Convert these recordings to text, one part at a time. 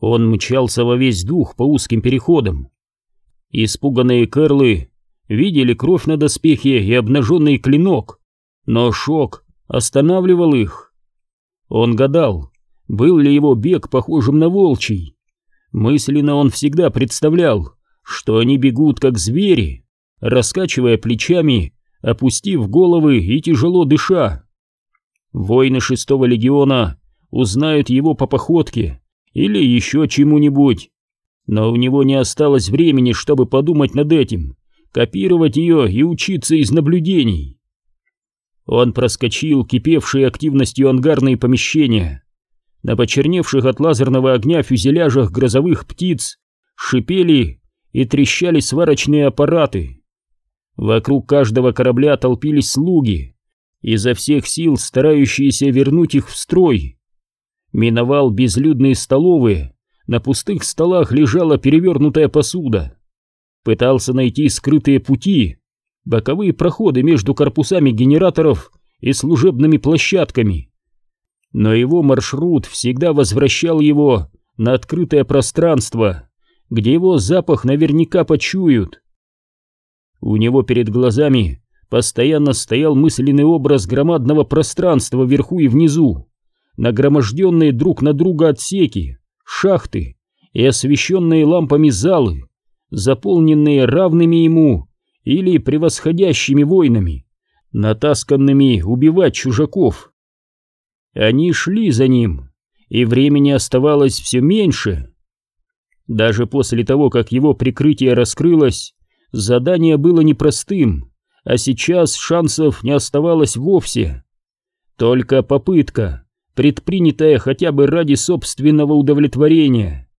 Он мчался во весь дух по узким переходам. Испуганные керлы видели кровь на доспехе и обнаженный клинок, но шок останавливал их. Он гадал, был ли его бег похожим на волчий. Мысленно он всегда представлял, что они бегут как звери, раскачивая плечами, опустив головы и тяжело дыша. Воины шестого легиона узнают его по походке или еще чему-нибудь, но у него не осталось времени, чтобы подумать над этим, копировать ее и учиться из наблюдений. Он проскочил кипевшие активностью ангарные помещения. На почерневших от лазерного огня фюзеляжах грозовых птиц шипели и трещали сварочные аппараты. Вокруг каждого корабля толпились слуги, изо всех сил старающиеся вернуть их в строй. Миновал безлюдные столовые, на пустых столах лежала перевернутая посуда. Пытался найти скрытые пути, боковые проходы между корпусами генераторов и служебными площадками. Но его маршрут всегда возвращал его на открытое пространство, где его запах наверняка почуют. У него перед глазами постоянно стоял мысленный образ громадного пространства вверху и внизу, нагроможденные друг на друга отсеки, шахты и освещенные лампами залы, заполненные равными ему или превосходящими воинами, натасканными убивать чужаков. Они шли за ним, и времени оставалось все меньше. Даже после того, как его прикрытие раскрылось, задание было непростым, а сейчас шансов не оставалось вовсе. Только попытка, предпринятая хотя бы ради собственного удовлетворения.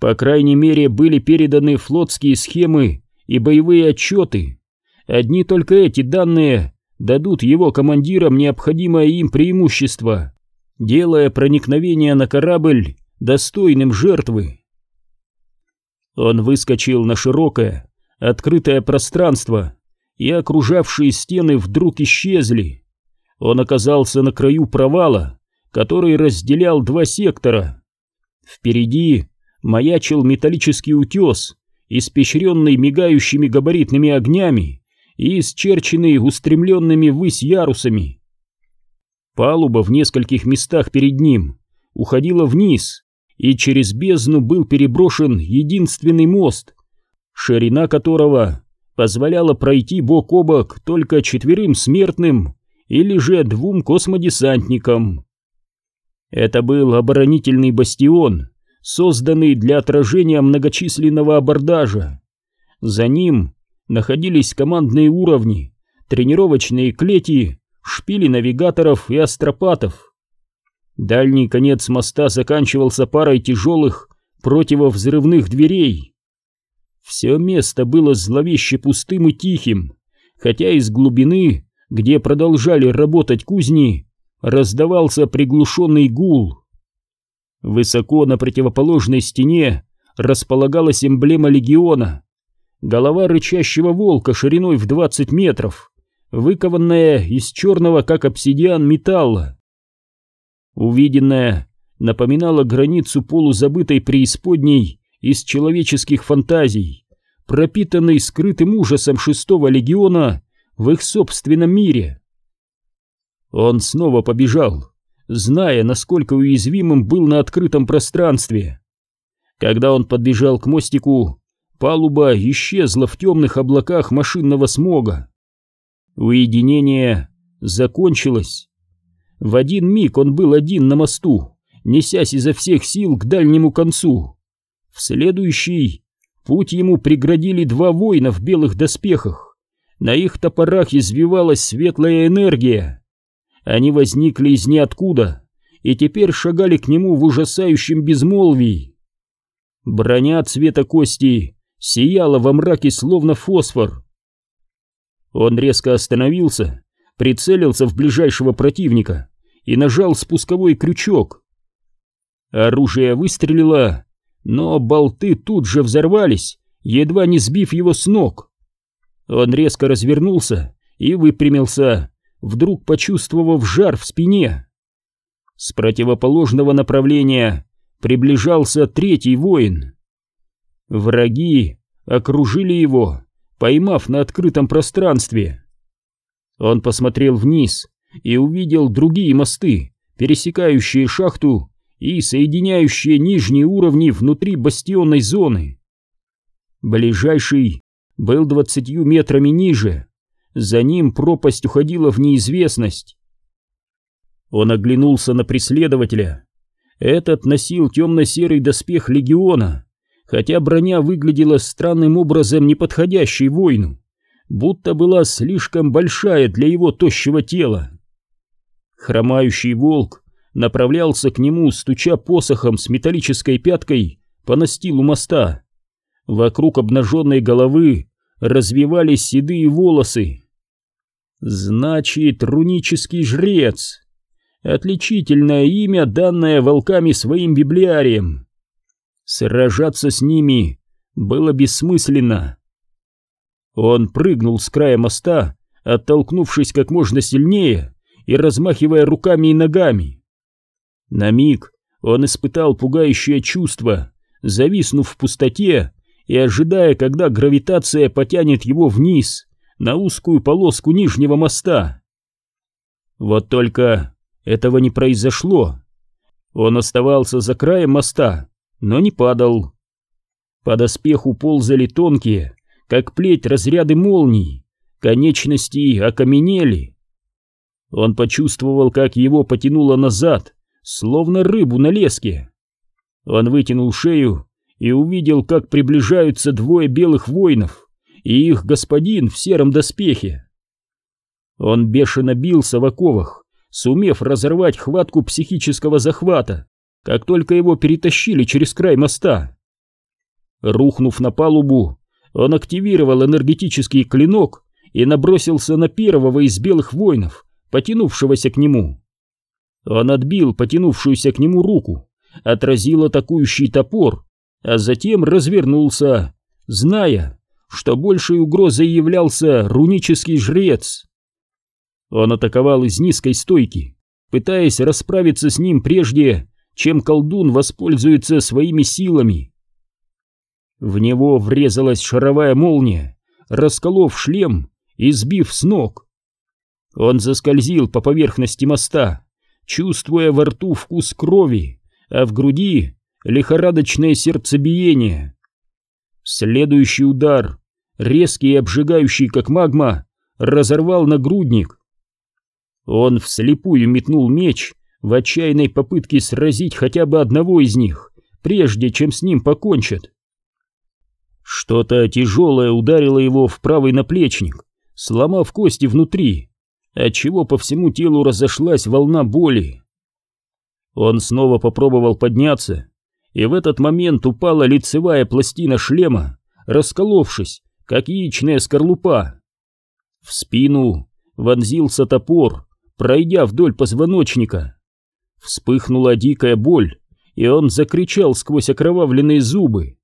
По крайней мере, были переданы флотские схемы и боевые отчеты. Одни только эти данные дадут его командирам необходимое им преимущество, делая проникновение на корабль достойным жертвы. Он выскочил на широкое, открытое пространство, и окружавшие стены вдруг исчезли. Он оказался на краю провала, который разделял два сектора. Впереди маячил металлический утес, испещренный мигающими габаритными огнями и исчерченный устремленными ввысь ярусами. Палуба в нескольких местах перед ним уходила вниз, и через бездну был переброшен единственный мост, ширина которого позволяла пройти бок о бок только четверым смертным или же двум космодесантникам. Это был оборонительный бастион, созданный для отражения многочисленного абордажа. За ним находились командные уровни, тренировочные клети, шпили навигаторов и астропатов. Дальний конец моста заканчивался парой тяжелых противовзрывных дверей. Все место было зловеще пустым и тихим, хотя из глубины, где продолжали работать кузни, раздавался приглушенный гул. Высоко на противоположной стене располагалась эмблема легиона, голова рычащего волка шириной в 20 метров, выкованная из черного, как обсидиан, металла. Увиденное напоминало границу полузабытой преисподней из человеческих фантазий, пропитанный скрытым ужасом шестого легиона в их собственном мире. Он снова побежал, зная, насколько уязвимым был на открытом пространстве. Когда он подбежал к мостику, палуба исчезла в темных облаках машинного смога. Уединение закончилось. В один миг он был один на мосту, несясь изо всех сил к дальнему концу. В следующий путь ему преградили два воина в белых доспехах. На их топорах извивалась светлая энергия. Они возникли из ниоткуда и теперь шагали к нему в ужасающем безмолвии. Броня цвета кости сияла во мраке словно фосфор. Он резко остановился, прицелился в ближайшего противника и нажал спусковой крючок. Оружие выстрелило, но болты тут же взорвались, едва не сбив его с ног. Он резко развернулся и выпрямился, вдруг почувствовав жар в спине. С противоположного направления приближался третий воин. Враги окружили его, поймав на открытом пространстве. Он посмотрел вниз и увидел другие мосты, пересекающие шахту и соединяющие нижние уровни внутри бастионной зоны. Ближайший был двадцатью метрами ниже, за ним пропасть уходила в неизвестность. Он оглянулся на преследователя. Этот носил темно-серый доспех легиона, хотя броня выглядела странным образом неподходящей воину, будто была слишком большая для его тощего тела. Хромающий волк направлялся к нему, стуча посохом с металлической пяткой по настилу моста. Вокруг обнаженной головы развивались седые волосы. Значит, рунический жрец. Отличительное имя, данное волками своим библиарием. Сражаться с ними было бессмысленно. Он прыгнул с края моста, оттолкнувшись как можно сильнее и размахивая руками и ногами. На миг он испытал пугающее чувство, зависнув в пустоте и ожидая, когда гравитация потянет его вниз, на узкую полоску нижнего моста. Вот только этого не произошло. Он оставался за краем моста, но не падал. По доспеху ползали тонкие, как плеть разряды молний, конечности окаменели. Он почувствовал, как его потянуло назад, словно рыбу на леске. Он вытянул шею и увидел, как приближаются двое белых воинов и их господин в сером доспехе. Он бешено бился в оковах, сумев разорвать хватку психического захвата, как только его перетащили через край моста. Рухнув на палубу, он активировал энергетический клинок и набросился на первого из белых воинов, потянувшегося к нему. Он отбил потянувшуюся к нему руку, отразил атакующий топор, а затем развернулся, зная, что большей угрозой являлся рунический жрец. Он атаковал из низкой стойки, пытаясь расправиться с ним прежде, чем колдун воспользуется своими силами. В него врезалась шаровая молния, расколов шлем и сбив с ног. Он заскользил по поверхности моста, чувствуя во рту вкус крови, а в груди лихорадочное сердцебиение. Следующий удар, резкий и обжигающий, как магма, разорвал нагрудник. Он вслепую метнул меч в отчаянной попытке сразить хотя бы одного из них, прежде чем с ним покончат. Что-то тяжелое ударило его в правый наплечник, сломав кости внутри, отчего по всему телу разошлась волна боли. Он снова попробовал подняться, и в этот момент упала лицевая пластина шлема, расколовшись, как яичная скорлупа. В спину вонзился топор, пройдя вдоль позвоночника. Вспыхнула дикая боль, и он закричал сквозь окровавленные зубы.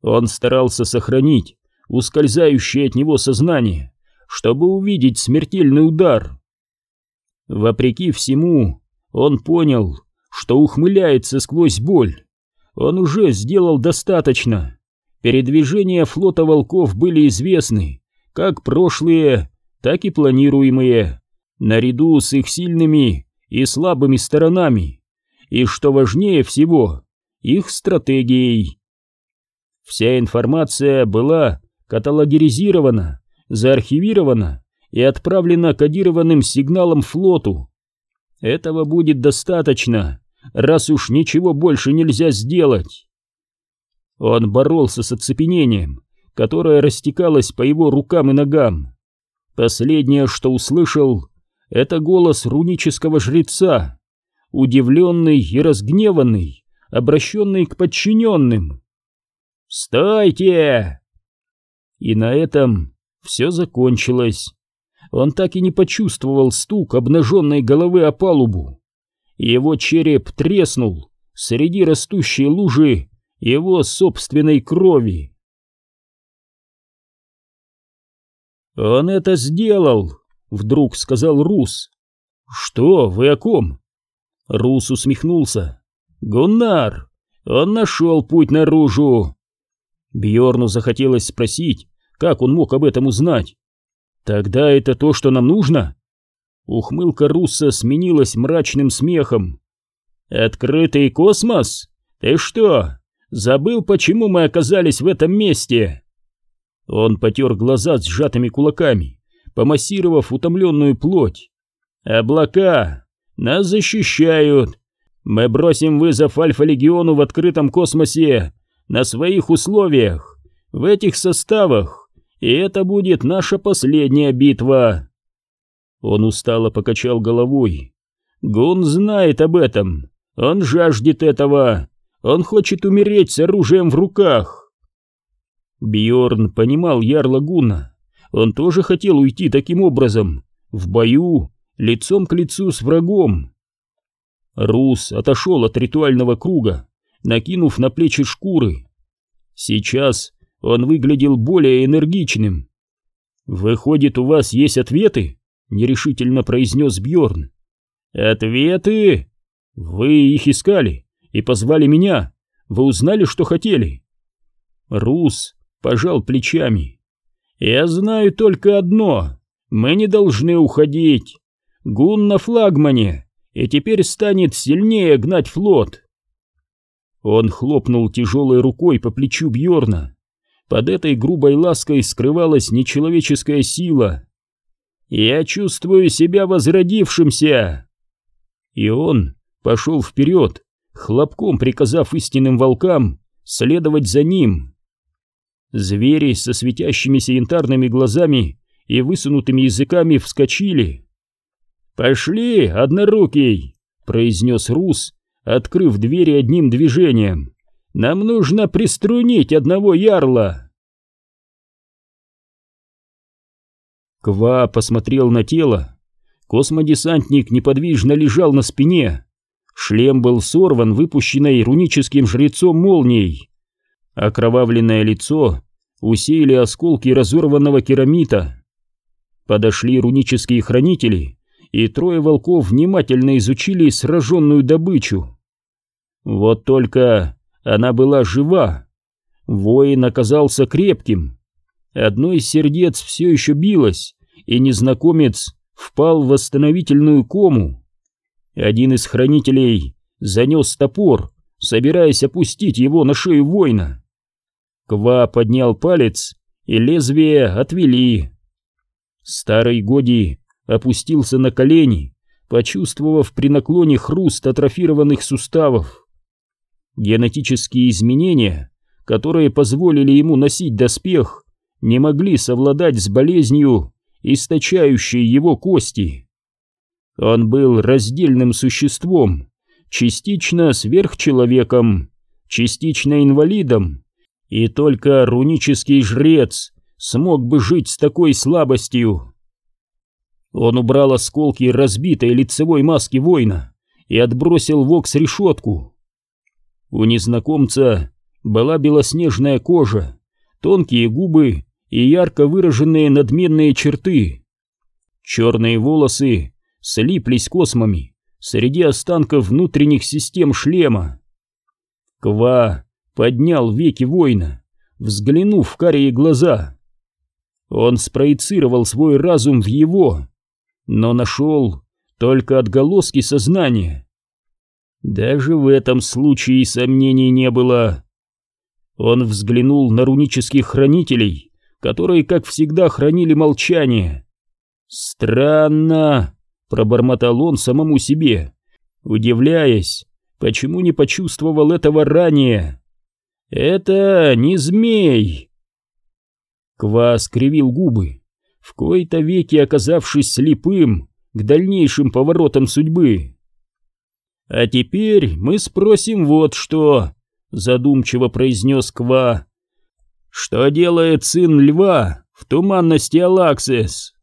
Он старался сохранить ускользающее от него сознание, чтобы увидеть смертельный удар. Вопреки всему, он понял, что ухмыляется сквозь боль. Он уже сделал достаточно. Передвижения флота волков были известны, как прошлые, так и планируемые, наряду с их сильными и слабыми сторонами, и, что важнее всего, их стратегией. Вся информация была каталогизирована, заархивирована и отправлена кодированным сигналом флоту. Этого будет достаточно, раз уж ничего больше нельзя сделать. Он боролся с оцепенением, которое растекалось по его рукам и ногам. Последнее, что услышал, это голос рунического жреца, удивленный и разгневанный, обращенный к подчиненным. «Стойте!» И на этом все закончилось. Он так и не почувствовал стук обнаженной головы о палубу. Его череп треснул среди растущей лужи его собственной крови. «Он это сделал!» — вдруг сказал Рус. «Что, вы о ком?» Рус усмехнулся. Гуннар! Он нашел путь наружу!» Бьорну захотелось спросить, как он мог об этом узнать. «Тогда это то, что нам нужно?» Ухмылка Русса сменилась мрачным смехом. «Открытый космос? Ты что, забыл, почему мы оказались в этом месте?» Он потер глаза сжатыми кулаками, помассировав утомленную плоть. «Облака! Нас защищают! Мы бросим вызов Альфа-Легиону в открытом космосе на своих условиях, в этих составах, и это будет наша последняя битва!» Он устало покачал головой. «Гун знает об этом, он жаждет этого, он хочет умереть с оружием в руках!» Бьорн понимал Ярла Гуна, он тоже хотел уйти таким образом, в бою, лицом к лицу с врагом. Рус отошел от ритуального круга, накинув на плечи шкуры. Сейчас он выглядел более энергичным. «Выходит, у вас есть ответы?» — нерешительно произнес Бьорн. «Ответы? Вы их искали и позвали меня. Вы узнали, что хотели?» Рус пожал плечами. «Я знаю только одно. Мы не должны уходить. Гун на флагмане, и теперь станет сильнее гнать флот». Он хлопнул тяжелой рукой по плечу Бьорна. Под этой грубой лаской скрывалась нечеловеческая сила. «Я чувствую себя возродившимся!» И он пошел вперед, хлопком приказав истинным волкам следовать за ним. Звери со светящимися янтарными глазами и высунутыми языками вскочили. «Пошли, однорукий!» — произнес Рус, открыв двери одним движением. «Нам нужно приструнить одного ярла!» Ква посмотрел на тело. Космодесантник неподвижно лежал на спине. Шлем был сорван выпущенной руническим жрецом молнией. Окровавленное лицо усеяли осколки разорванного керамита. Подошли рунические хранители, и трое волков внимательно изучили сраженную добычу. Вот только она была жива. Воин оказался крепким. Одно из сердец все еще билось, и незнакомец впал в восстановительную кому. Один из хранителей занес топор, собираясь опустить его на шею воина. Ква поднял палец, и лезвие отвели. Старый Годи опустился на колени, почувствовав при наклоне хруст атрофированных суставов. Генетические изменения, которые позволили ему носить доспех, не могли совладать с болезнью, источающей его кости. Он был раздельным существом, частично сверхчеловеком, частично инвалидом, и только рунический жрец смог бы жить с такой слабостью. Он убрал осколки разбитой лицевой маски воина и отбросил вокс решетку. У незнакомца была белоснежная кожа, тонкие губы и ярко выраженные надменные черты. Черные волосы слиплись космами среди останков внутренних систем шлема. Ква поднял веки воина, взглянув в карие глаза. Он спроецировал свой разум в его, но нашел только отголоски сознания. Даже в этом случае сомнений не было. Он взглянул на рунических хранителей, которые, как всегда, хранили молчание. «Странно», — пробормотал он самому себе, удивляясь, почему не почувствовал этого ранее. «Это не змей!» Ква скривил губы, в кои-то веки оказавшись слепым к дальнейшим поворотам судьбы. «А теперь мы спросим вот что», — задумчиво произнес Ква. «Что делает сын льва в туманности Алаксис?»